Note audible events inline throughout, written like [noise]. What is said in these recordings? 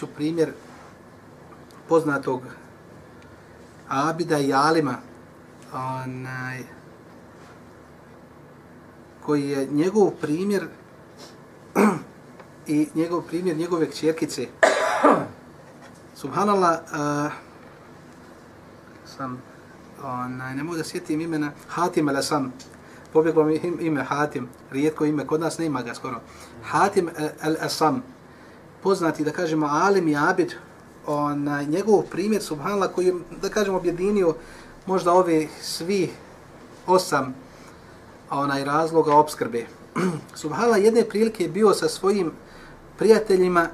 ću primjer poznatog Abida i Alima, onaj, koji je njegov primjer [clears throat] i njegov primjer njegove kćerkice. [clears throat] Subhanallah, uh, sam, onaj, ne mogu da sjetim imena, Hatim el Asam, pobjeglo mi ime Hatim, rijetko ime, kod nas nema ga skoro. Hatim eh, el Asam, poznati, da kažemo, Alim i Abid, onaj, njegov primjer, subhanallah, koji je, da kažemo, objedinio možda ove svi osam onaj razloga obskrbe. [clears throat] subhanallah, jedne prilike je bio sa svojim prijateljima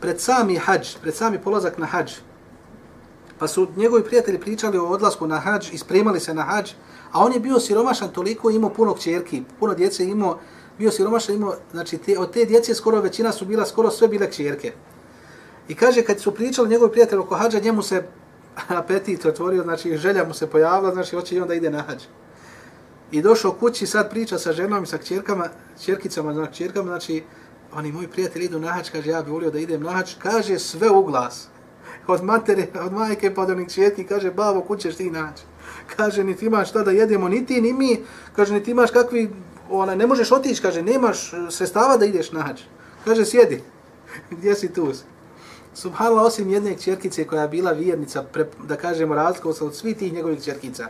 pred sami hađ, pred sami polazak na hađ. Pa su njegovi prijatelji pričali o odlasku na hađ i spremali se na hađ, a on je bio siromašan toliko, imao puno kćerki, puno djece imao, bio siromašan, imao, znači te, od te djece skoro većina su bila, skoro sve bile kćerke. I kaže, kad su pričali njegovi prijatelji oko hađa, njemu se [laughs] apetit otvorio, znači želja mu se pojavila, znači hoće i onda ide na hađ. I došao kući, sad priča sa ženom i sa kćerkama, kćerkicama, znači kćerkama, znači oni moji prijatelji idu na hač, kaže, ja bih volio da idem na hač, kaže sve u glas. Od matere, od majke pa do onih kćerki, kaže, bavo, kućeš ti na. Kaže, niti imaš šta da jedemo, ni ti, ni mi, kaže, niti imaš kakvi ona, ne možeš otići, kaže, nemaš e, sredstava da ideš na hač. Kaže, sjedi, [laughs] gdje si tu? Subhanallah, osim jedne čerkice koja je bila vjernica, pre, da kažemo, razlikova od svih tih njegovih čerkica.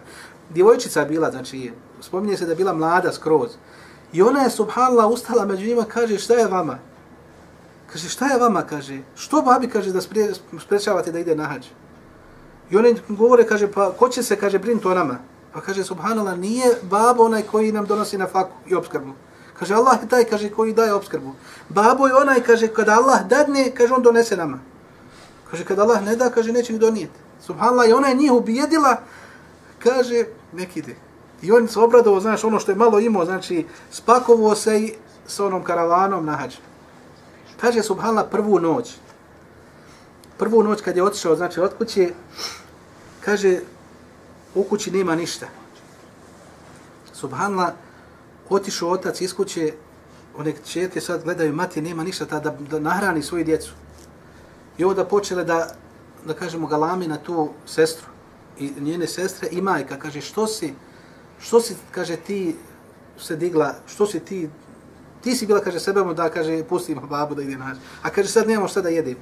Djevojčica je bila, znači, spominje se da je bila mlada skroz. I ona je, subhanallah, ustala među njima, kaže, šta je vama? Kaže, šta je vama, kaže, što babi, kaže, da spre, sprečavate da ide na hađ? I oni govore, kaže, pa ko će se, kaže, brinuti o nama? Pa kaže, subhanallah, nije babo onaj koji nam donosi na faku i obskrbu. Kaže, Allah je taj, kaže, koji daje obskrbu. Babo je onaj, kaže, kada Allah dadne, kaže, on donese nama. Kaže, kada Allah ne da, kaže, neće mi donijeti. Subhanallah, i ona je njih ubijedila, kaže, nek ide. I on se obradovo, znaš, ono što je malo imao, znači, spakovao se i sa onom karavanom na hađ. Kaže, subhala, prvu noć. Prvu noć kad je otišao, znači, od kuće, kaže, u kući nema ništa. Subhanla, otišao otac iz kuće, one četke sad gledaju, mati nema ništa, ta, da, da nahrani svoju djecu. I onda počele da, da kažemo, galami na tu sestru i njene sestre i majka. Kaže, što si, što si, kaže, ti se digla, što si ti, ti si bila, kaže, sebemu da, kaže, pustim babu da ide naš. A kaže, sad nemamo šta da jedemo.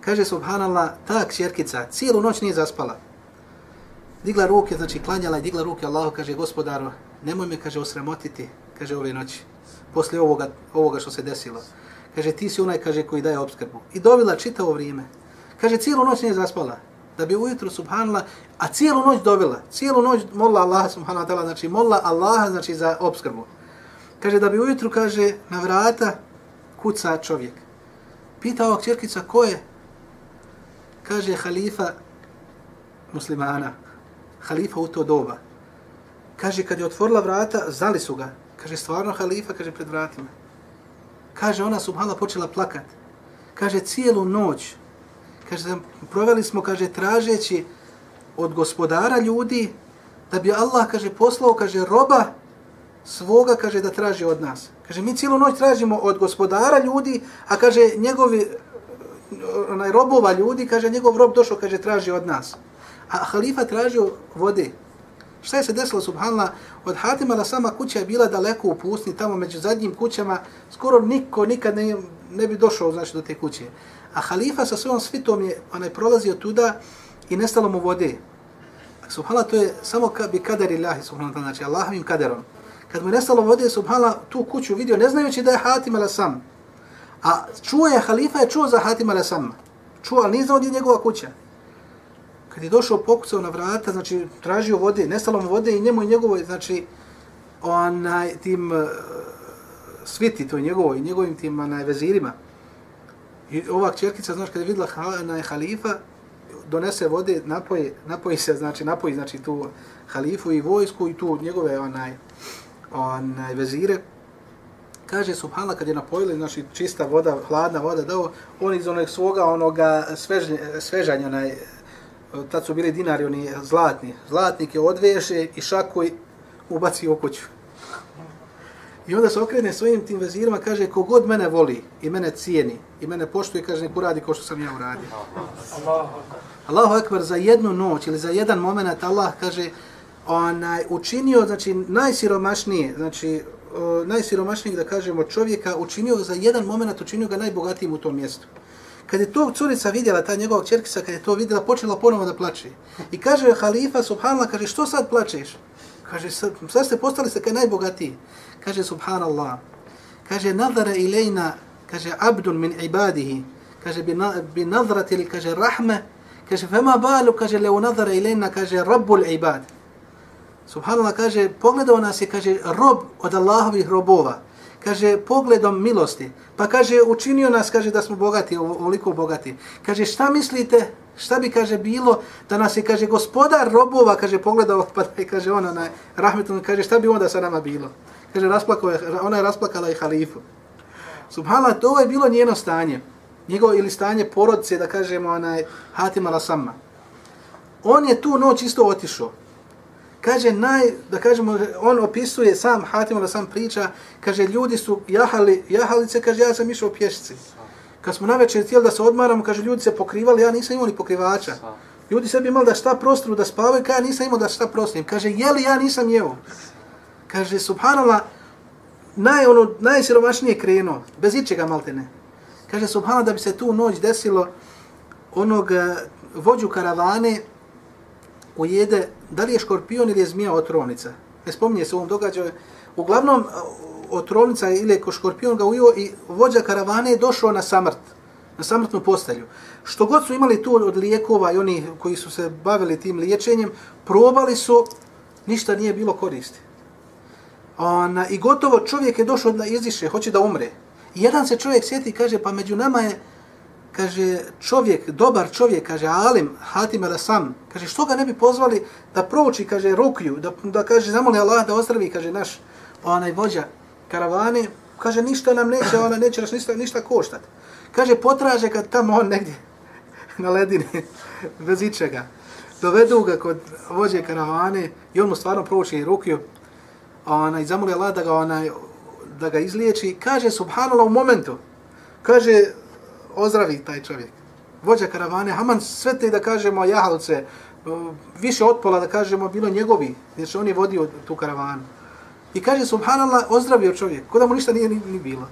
Kaže, subhanallah, ta kćerkica cijelu noć nije zaspala digla ruke, znači klanjala i digla ruke Allahu, kaže gospodaru, nemoj me, kaže, osramotiti, kaže ove noći, posle ovoga, ovoga što se desilo. Kaže, ti si onaj, kaže, koji daje obskrbu. I dovila čitavo vrijeme. Kaže, cijelu noć nije zaspala. Da bi ujutru, subhanallah, a cijelu noć dovela, Cijelu noć molila Allaha subhanahu wa tala, znači molila Allaha, znači za obskrbu. Kaže, da bi ujutru, kaže, na vrata kuca čovjek. Pita ovog čerkica, ko je? Kaže, halifa muslimana halifa u to doba. Kaže, kad je otvorila vrata, zali su ga. Kaže, stvarno halifa, kaže, pred vratima. Kaže, ona subhala počela plakat. Kaže, cijelu noć, kaže, proveli smo, kaže, tražeći od gospodara ljudi, da bi Allah, kaže, poslao, kaže, roba svoga, kaže, da traži od nas. Kaže, mi cijelu noć tražimo od gospodara ljudi, a kaže, njegovi, onaj robova ljudi, kaže, njegov rob došao, kaže, traži od nas a halifa tražio vode. Šta je se desilo, subhanla, od Hatima da sama kuća je bila daleko u pustinji, tamo među zadnjim kućama, skoro niko nikad ne, ne bi došao znači, do te kuće. A halifa sa svojom svitom je onaj, prolazio tuda i nestalo mu vode. Subhala, to je samo ka, bi kader ilahi, subhala, znači Allahovim kaderom. Kad mu je nestalo vode, subhala, tu kuću vidio, ne znajući da je Hatim ala sam. A čuo je, halifa je čuo za Hatim ala sam. Čuo, ali nije znao gdje je njegova kuća kad je došao pokucao na vrata, znači tražio vode, nestalo mu vode i njemu i njegovoj, znači onaj tim uh, sviti, to je njegovim tim onaj vezirima. I ova čerkica, znaš, kad je videla na halifa, donese vode, napoji, napoji se, znači napoji znači tu halifu i vojsku i tu njegove onaj, onaj vezire. kaže subhanallah kad je napojili znači čista voda, hladna voda, dao on iz onog svoga onoga svežnje, svežanja onaj tad su bili dinari oni zlatni. Zlatnik je odveše i šakuj ubaci u kuću. I onda se okrene svojim tim vezirima, kaže, kogod mene voli i mene cijeni i mene poštuje, kaže, nek uradi kao što sam ja uradio. Allahu akbar za jednu noć ili za jedan moment Allah kaže, onaj, učinio, znači, najsiromašnije, znači, o, najsiromašnijeg, da kažemo, čovjeka, učinio za jedan moment, učinio ga najbogatijim u tom mjestu. Kad je to curica vidjela, ta njegova čerkica, kad je to vidjela, počela ponovo da plače. I kaže halifa, subhanallah, kaže, što sad plačeš? Kaže, sad, sad ste postali se kaj najbogatiji. Kaže, subhanallah, kaže, nadara ilajna, kaže, abdun min ibadihi, kaže, bi, na, nadrati ili, kaže, rahme, kaže, fema balu, kaže, leo nadara ilajna, kaže, rabbul ibad. Subhanallah, kaže, pogledao nas je, kaže, rob od Allahovih robova kaže, pogledom milosti. Pa kaže, učinio nas, kaže, da smo bogati, ovoliko bogati. Kaže, šta mislite, šta bi, kaže, bilo da nas je, kaže, gospodar robova, kaže, pogledao, pa da je, kaže, ona, na rahmetom, kaže, šta bi onda sa nama bilo? Kaže, rasplakao je, ona je rasplakala i halifu. Subhala, to je bilo njeno stanje. Njegovo ili stanje porodice, da kažemo, onaj, Hatima Lasama. On je tu noć isto otišao kaže naj da kažemo on opisuje sam Hatim da sam priča kaže ljudi su jahali jahalice kaže ja sam išao pješci kad smo navečer htjeli da se odmaramo kaže ljudi se pokrivali ja nisam imao ni pokrivača. Ljudi sebi imali da šta prostoru da spavaju kaže ja nisam imao da šta prostim kaže jeli, ja nisam jeo? Kaže subhanallah naj ono najsiromašnije krenuo bez ičega maltene kaže subhanallah da bi se tu noć desilo onog eh, vođu karavane ujede, da li je škorpion ili je zmija otrovnica. Ne spominje se u ovom događaju. Uglavnom, otrovnica ili je škorpion ga ujio i vođa karavane je došao na samrt, na samrtnu postelju. Što god su imali tu od lijekova i oni koji su se bavili tim liječenjem, probali su, ništa nije bilo koristi. Ona, I gotovo čovjek je došao da iziše, hoće da umre. I jedan se čovjek sjeti i kaže, pa među nama je kaže čovjek, dobar čovjek, kaže Alim Hatim ala sam, kaže što ga ne bi pozvali da prouči, kaže rukju, da, da kaže zamoli Allah da ozdravi, kaže naš onaj vođa karavane, kaže ništa nam neće, ona neće nas ništa, ništa koštat. Kaže potraže kad tamo on negdje [laughs] na ledini, [laughs] bez ičega. Dovedu ga kod vođe karavane i on mu stvarno prouči rukju, onaj, zamoli Allah da ga, onaj, da ga izliječi. Kaže, subhanallah, u momentu, kaže, ozdravi taj čovjek. Vođa karavane, Haman sve te da kažemo jahalce, više od pola da kažemo bilo njegovi, jer on je vodio tu karavanu. I kaže subhanallah ozdravio čovjek, kod mu ništa nije ni, ni bilo.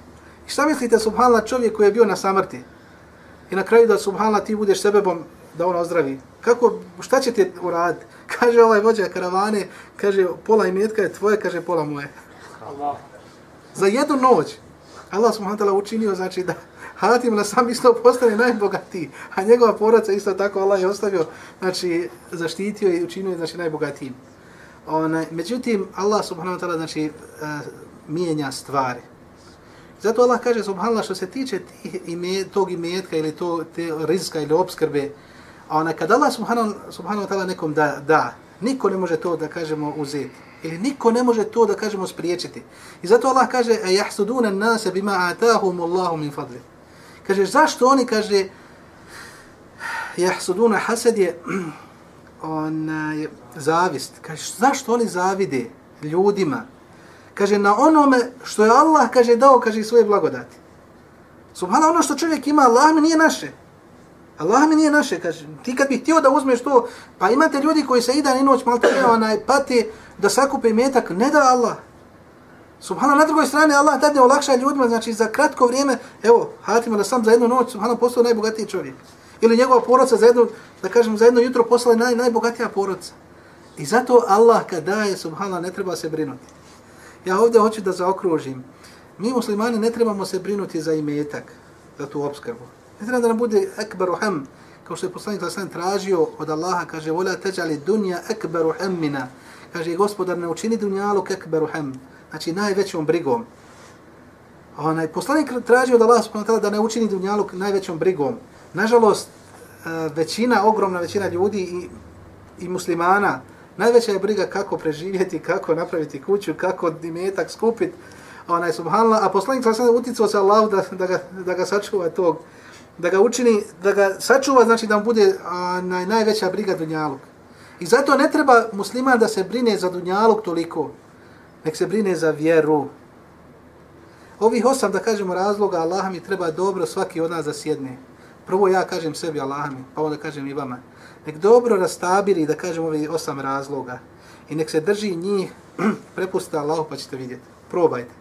I šta mislite subhanallah čovjek koji je bio na samrti? I na kraju da subhanallah ti budeš sebebom da on ozdravi. Kako, šta će ti uraditi? [laughs] Kaže ovaj vođa karavane, kaže pola imetka je tvoje, kaže pola moje. Allah. Za jednu noć. Allah subhanahu učinio znači da Hatim na sam isto postane najbogatiji, a njegova porodca isto tako Allah je ostavio, znači zaštitio i učinio znači najbogatijim. Ona, međutim, Allah subhanahu wa ta'ala znači, uh, mijenja stvari. Zato Allah kaže subhanallah što se tiče tih ime, tog imetka ili to, te rizka ili obskrbe, ona, kad Allah subhanahu, subhanahu wa ta'ala nekom da, da, niko ne može to da kažemo uzeti. Ili niko ne može to da kažemo spriječiti. I zato Allah kaže, e jahsuduna nase bima atahum Allahu min fadli. Kaže, zašto oni, kaže, jahsuduna hased je onaj, zavist. Kaže, zašto oni zavide ljudima? Kaže, na onome što je Allah, kaže, dao, kaže, svoje blagodati. Subhana, ono što čovjek ima, Allah mi nije naše. Allah mi nije naše, kaže. Ti kad bi htio da uzmeš to, pa imate ljudi koji se i dan i noć malo onaj, pati da sakupe metak, ne da Allah. Subhano, na drugoj strani Allah dadne olakša ljudima, znači za kratko vrijeme, evo, Hatima da sam za jednu noć, Subhano, postao najbogatiji čovjek. Ili njegova porodca za jednu, da kažem, za jedno jutro poslala naj, najbogatija porodca. I zato Allah kad daje, Subhano, ne treba se brinuti. Ja ovdje hoću da zaokružim. Mi muslimani ne trebamo se brinuti za imetak, za tu obskrbu. Ne treba da nam bude ekberu ham, kao što je poslanik Lasan tražio od Allaha, kaže, volja teđali dunja ekberu hemmina. Kaže, gospodar, ne učini dunjalu ekberu hem znači najvećom brigom. Onaj poslanik tražio da Allah subhanahu da ne učini dunjaluk najvećom brigom. Nažalost, e, većina, ogromna većina ljudi i, i muslimana, najveća je briga kako preživjeti, kako napraviti kuću, kako dimetak skupiti. onaj subhanallah, a poslanik sa sada uticao se Allah da, da, ga, da ga sačuva tog, da ga učini, da ga sačuva, znači da mu bude a, naj, najveća briga dunjaluk. I zato ne treba musliman da se brine za dunjaluk toliko, nek se brine za vjeru. Ovih osam, da kažemo, razloga Allah mi treba dobro svaki od nas da sjedne. Prvo ja kažem sebi Allah mi, pa onda kažem i vama. Nek dobro rastabili, da kažem, ovih osam razloga. I nek se drži njih, [clears throat] prepusta Allah pa ćete vidjeti. Probajte.